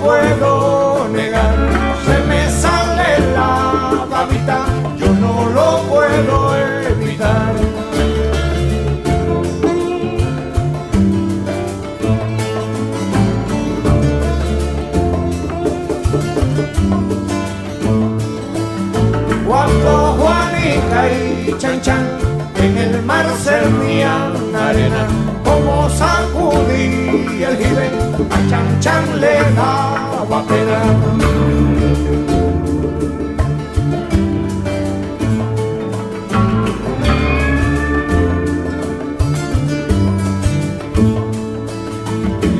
puedo negar. Se me sale la babita, yo no lo puedo evitar. Cuando Juanita y Chan Chan en el mar servían arena, como sacudí el jibe chan chan le daba pena.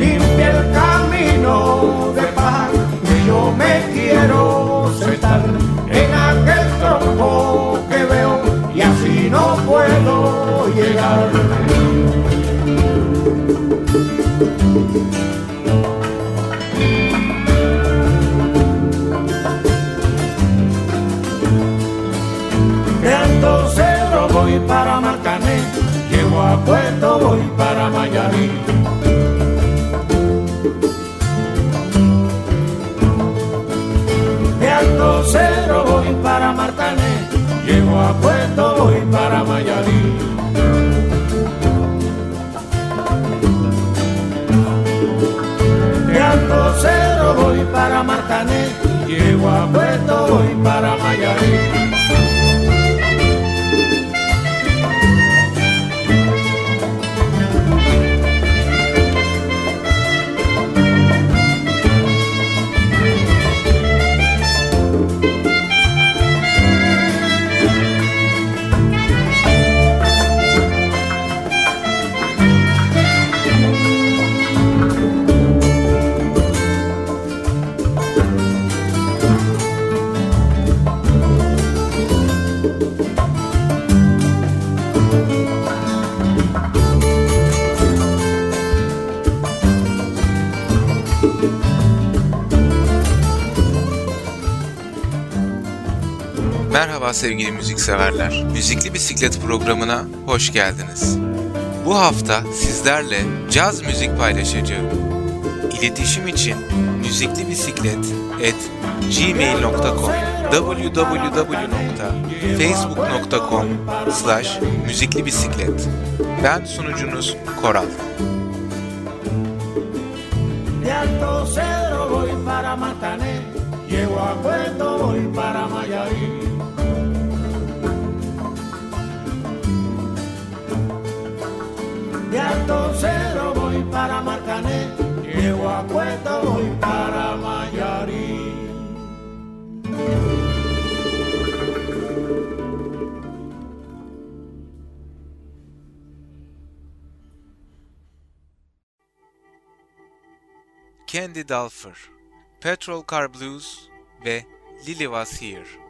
Limpia el camino de paz, que yo me quiero sentar en aquel tronco que veo y así no puedo llegar. voy para Marcané, llego a Puerto, voy para Miami. De Alto Cero voy para Marcané, llego a Puerto, voy para Miami. De Alto Cero voy para Marcané, llego a Puerto, voy para Miami. Merhaba sevgili müzikseverler. Müzikli Bisiklet programına hoş geldiniz. Bu hafta sizlerle caz müzik paylaşacağım. İletişim için müzikli bisiklet at gmail.com www.facebook.com slash müzikli bisiklet Ben sunucunuz Koral. Candy Dulfer, Petrol Car Blues ve Lily Was Here.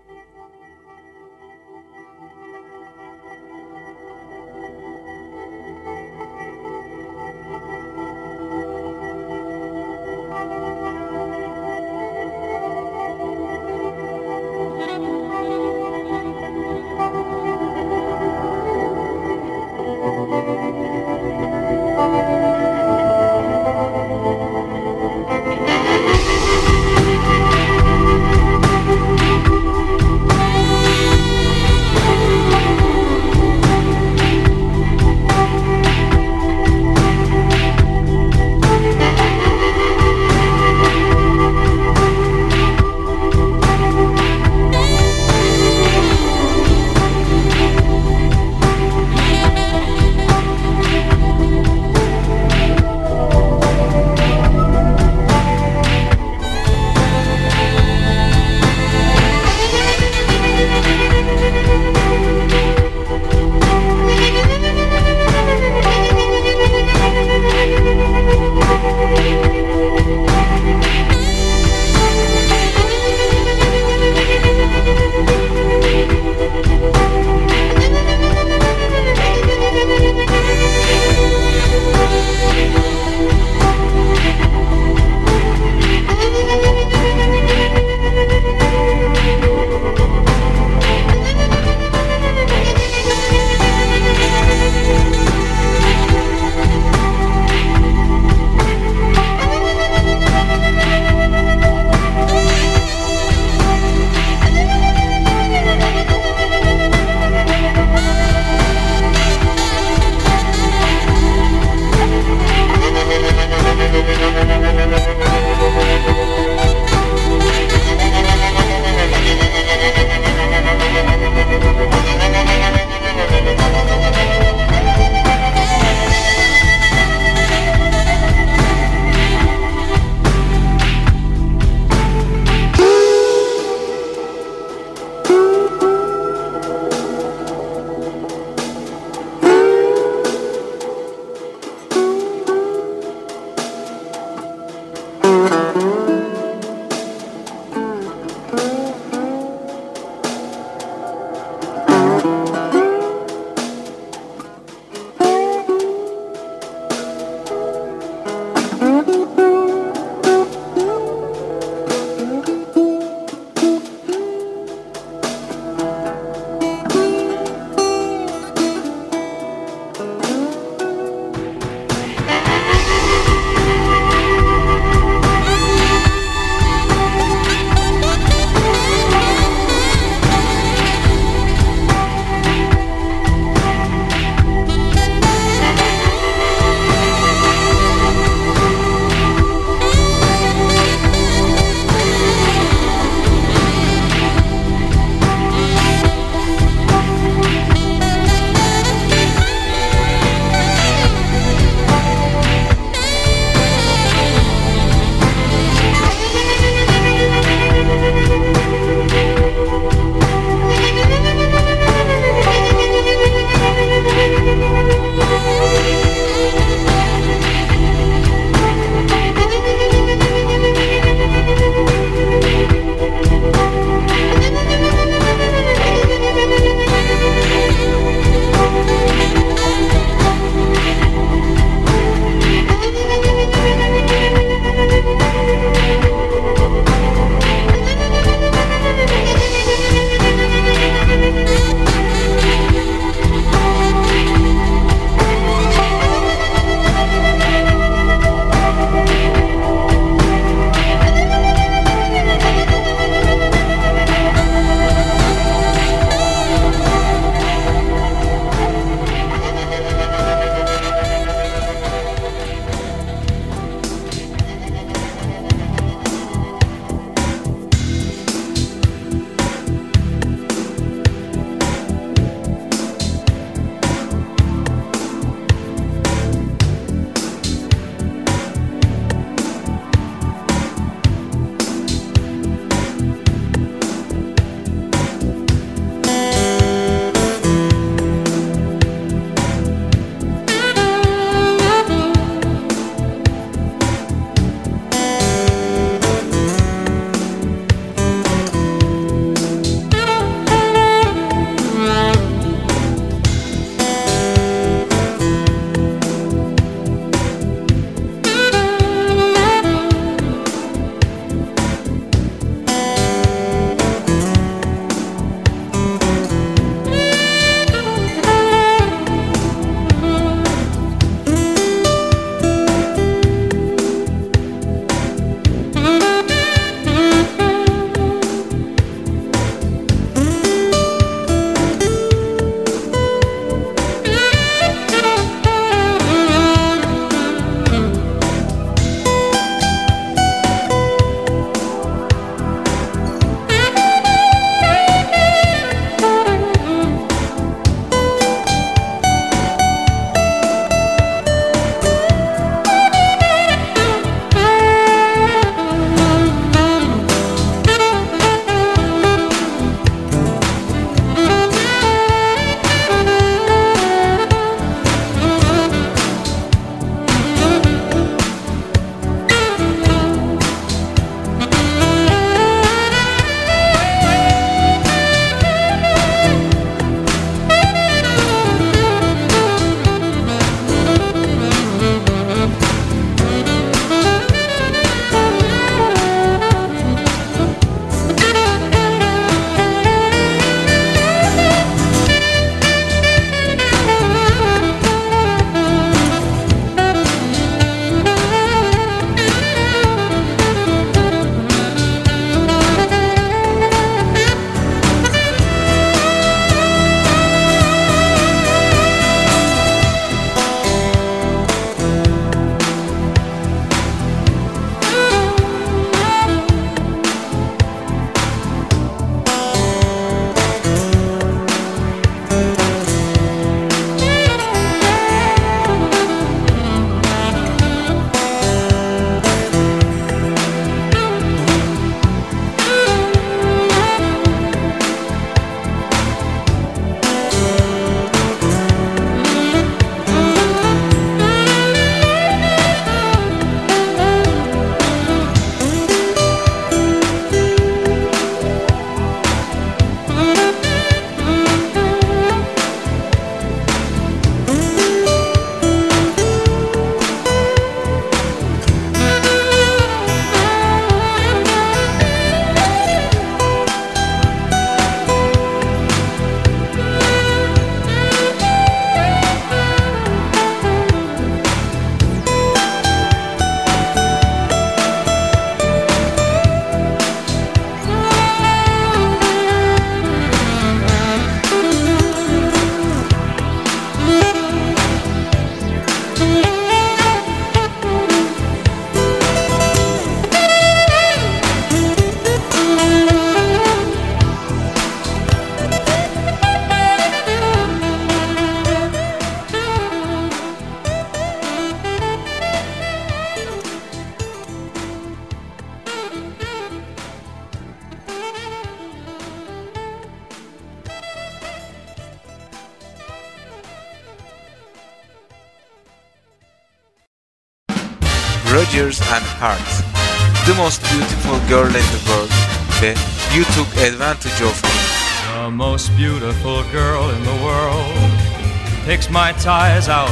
My ties out,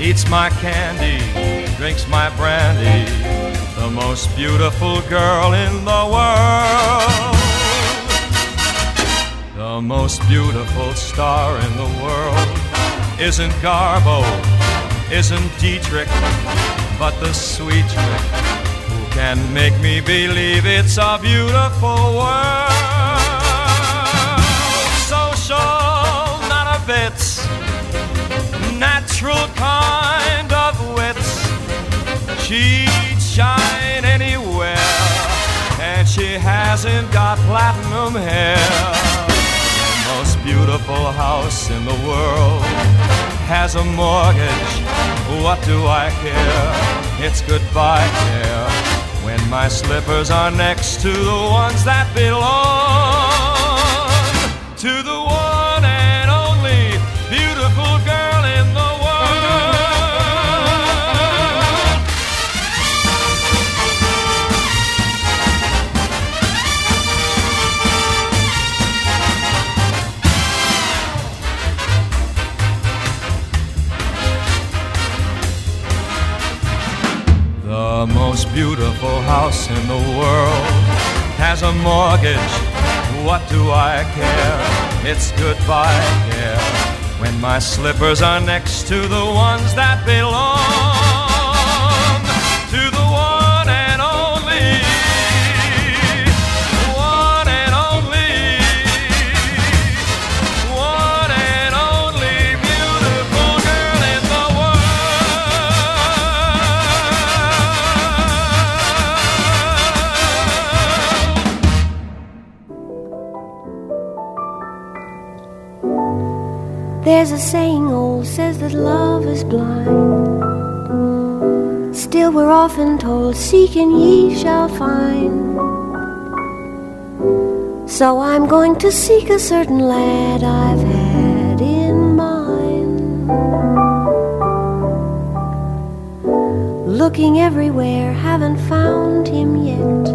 eats my candy, drinks my brandy. The most beautiful girl in the world. The most beautiful star in the world isn't Garbo, isn't Dietrich, but the sweet trick who can make me believe it's a beautiful world. Kind of wits. She'd shine anywhere, and she hasn't got platinum hair The most beautiful house in the world has a mortgage. What do I care? It's goodbye care when my slippers are next to the ones that belong to the The most beautiful house in the world has a mortgage. What do I care? It's goodbye care when my slippers are next to the ones that belong There's a saying old says that love is blind. Still, we're often told, Seek and ye shall find. So I'm going to seek a certain lad I've had in mind. Looking everywhere, haven't found him yet.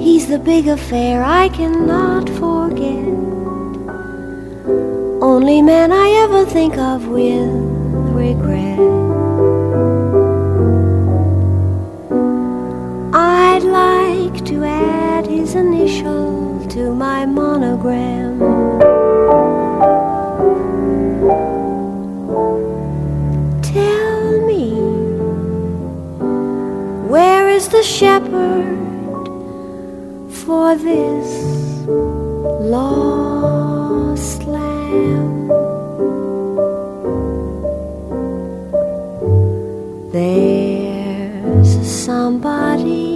He's the big affair I cannot forget. Only man I ever think of with regret. I'd like to add his initial to my monogram. Tell me, where is the shepherd for this lost lamb? There's somebody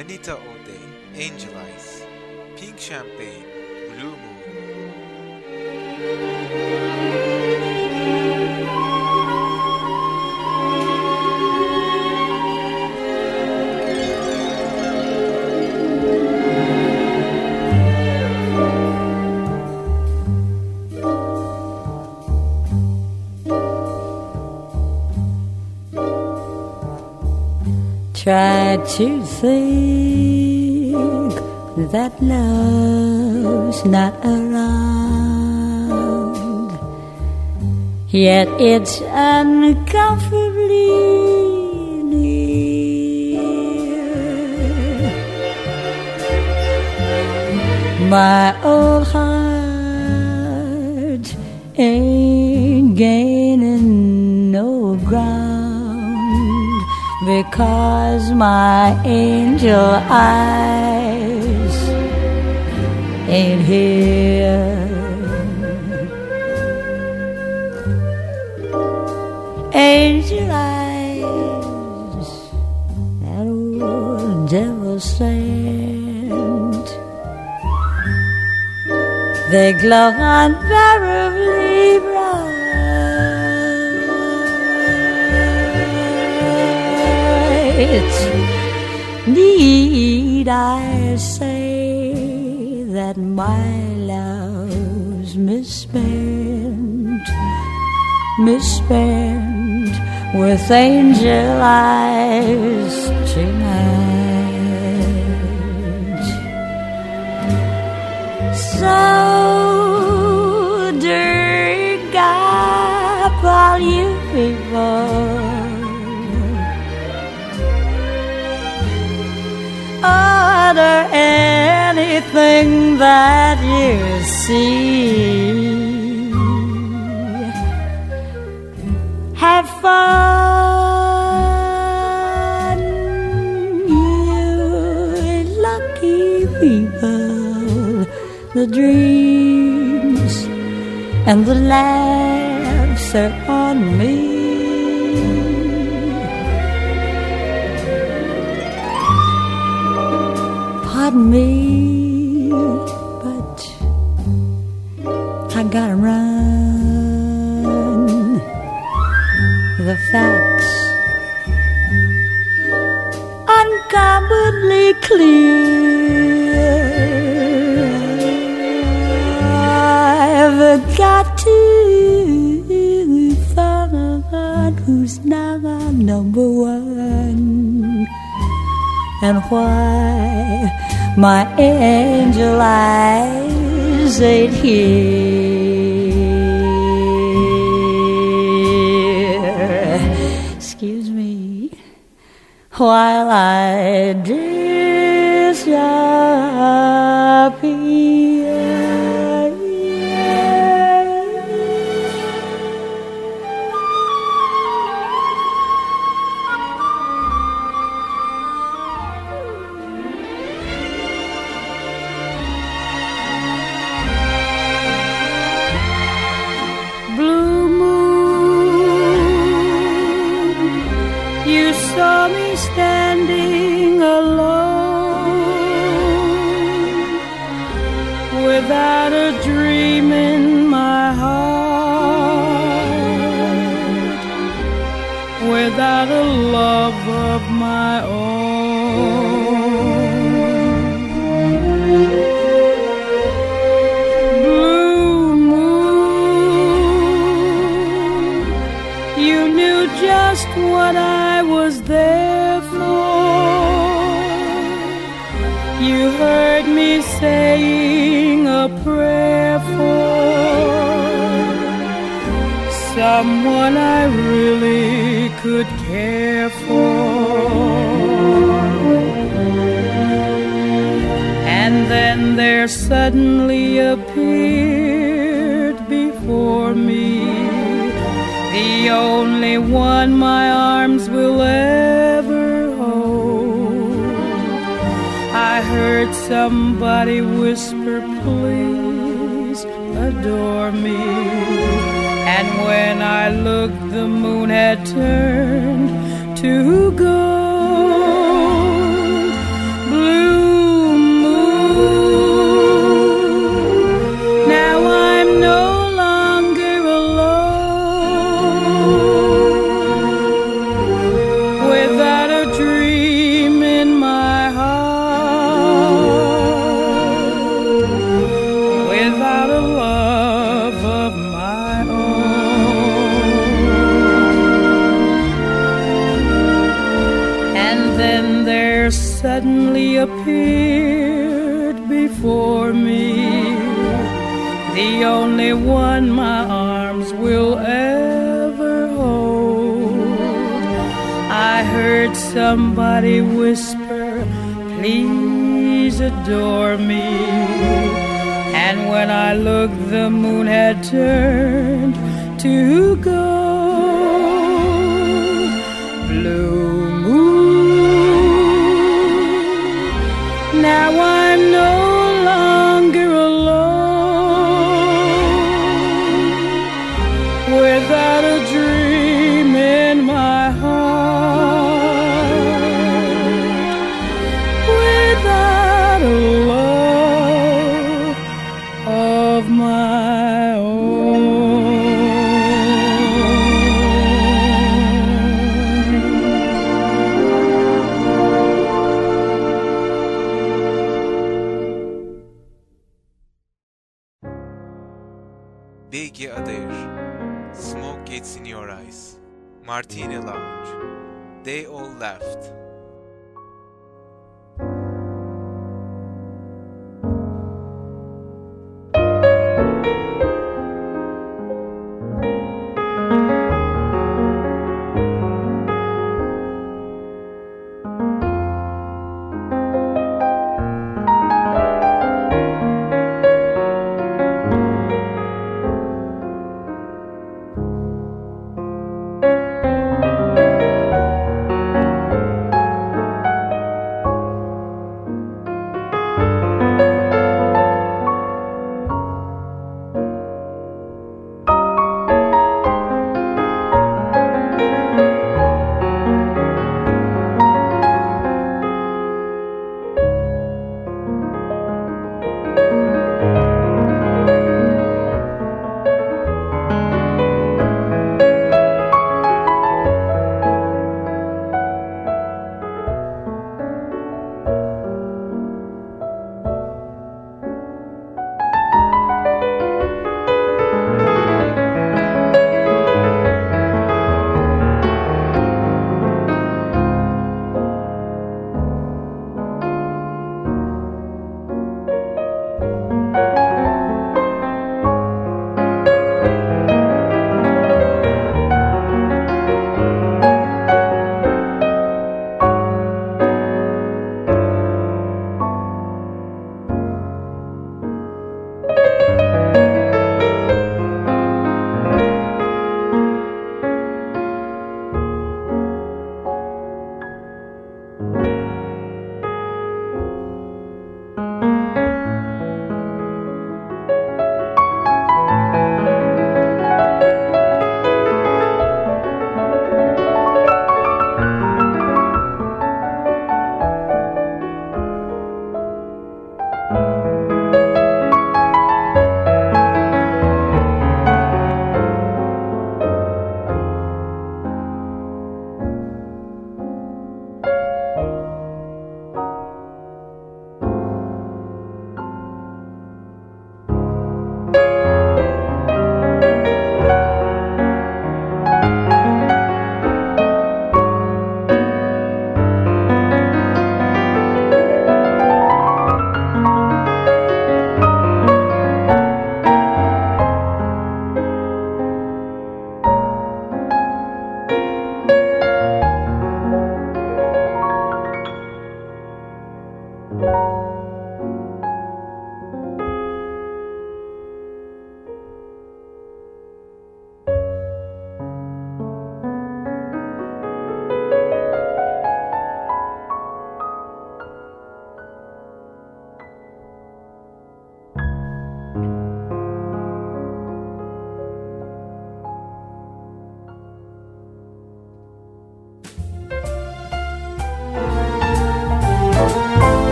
Anita O'Day, Angel Eyes, Pink Champagne, Blue Moon. that you think that love's not around, yet it's uncomfortably near. My old heart ain't gaining no ground because my angel eyes ain't here. Angel eyes, that old devil sent. They glow unbearably bright. Need I say that my love's misspent, misspent with angel eyes tonight? So drink up all you people. Order anything that you see. Have fun, you lucky people. The dreams and the laughs are on me. Me, but I gotta run. The facts uncommonly clear. I've got to find who's now number one and why my angel eyes ain't here. Excuse me while I disappear. You heard me saying a prayer for someone I really could care for. And then there suddenly appeared before me the only one my arms will ever heard somebody whisper, please adore me. And when I looked, the moon had turned to gold. one my arms will ever hold. I heard somebody whisper, Please adore me. And when I looked, the moon had turned to gold. Maggie Adair, Smoke Gets in Your Eyes, Martina Lounge, They All Left,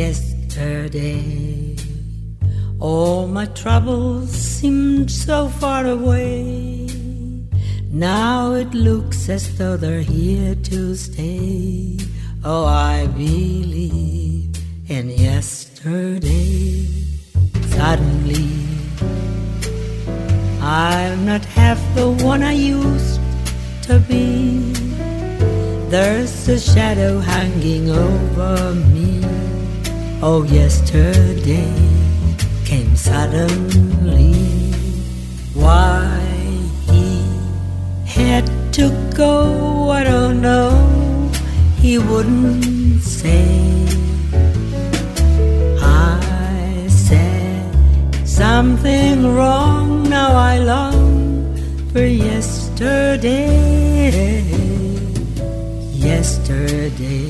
Yesterday, all my troubles seemed so far away. Now it looks as though they're here to stay. Oh, I believe in yesterday. Suddenly, I'm not half the one I used to be. There's a shadow hanging over me. Oh, yesterday came suddenly. Why he had to go, I don't know. He wouldn't say. I said something wrong. Now I long for yesterday. Yesterday.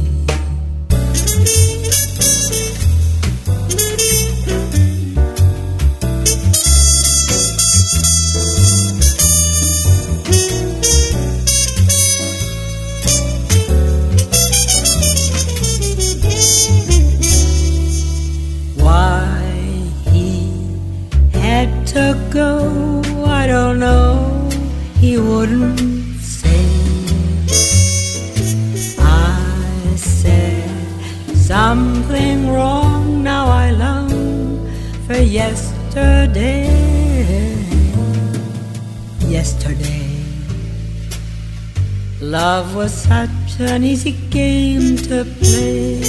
wouldn't say I said something wrong. Now I long for yesterday. Yesterday Love was such an easy game to play.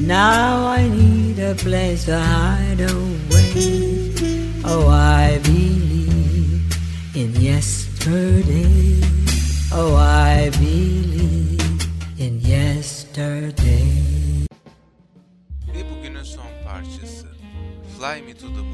Now I need a place to hide away. Oh, I be yesterday. Oh, I believe in yesterday. Ve bugünün son parçası Fly Me to the Moon.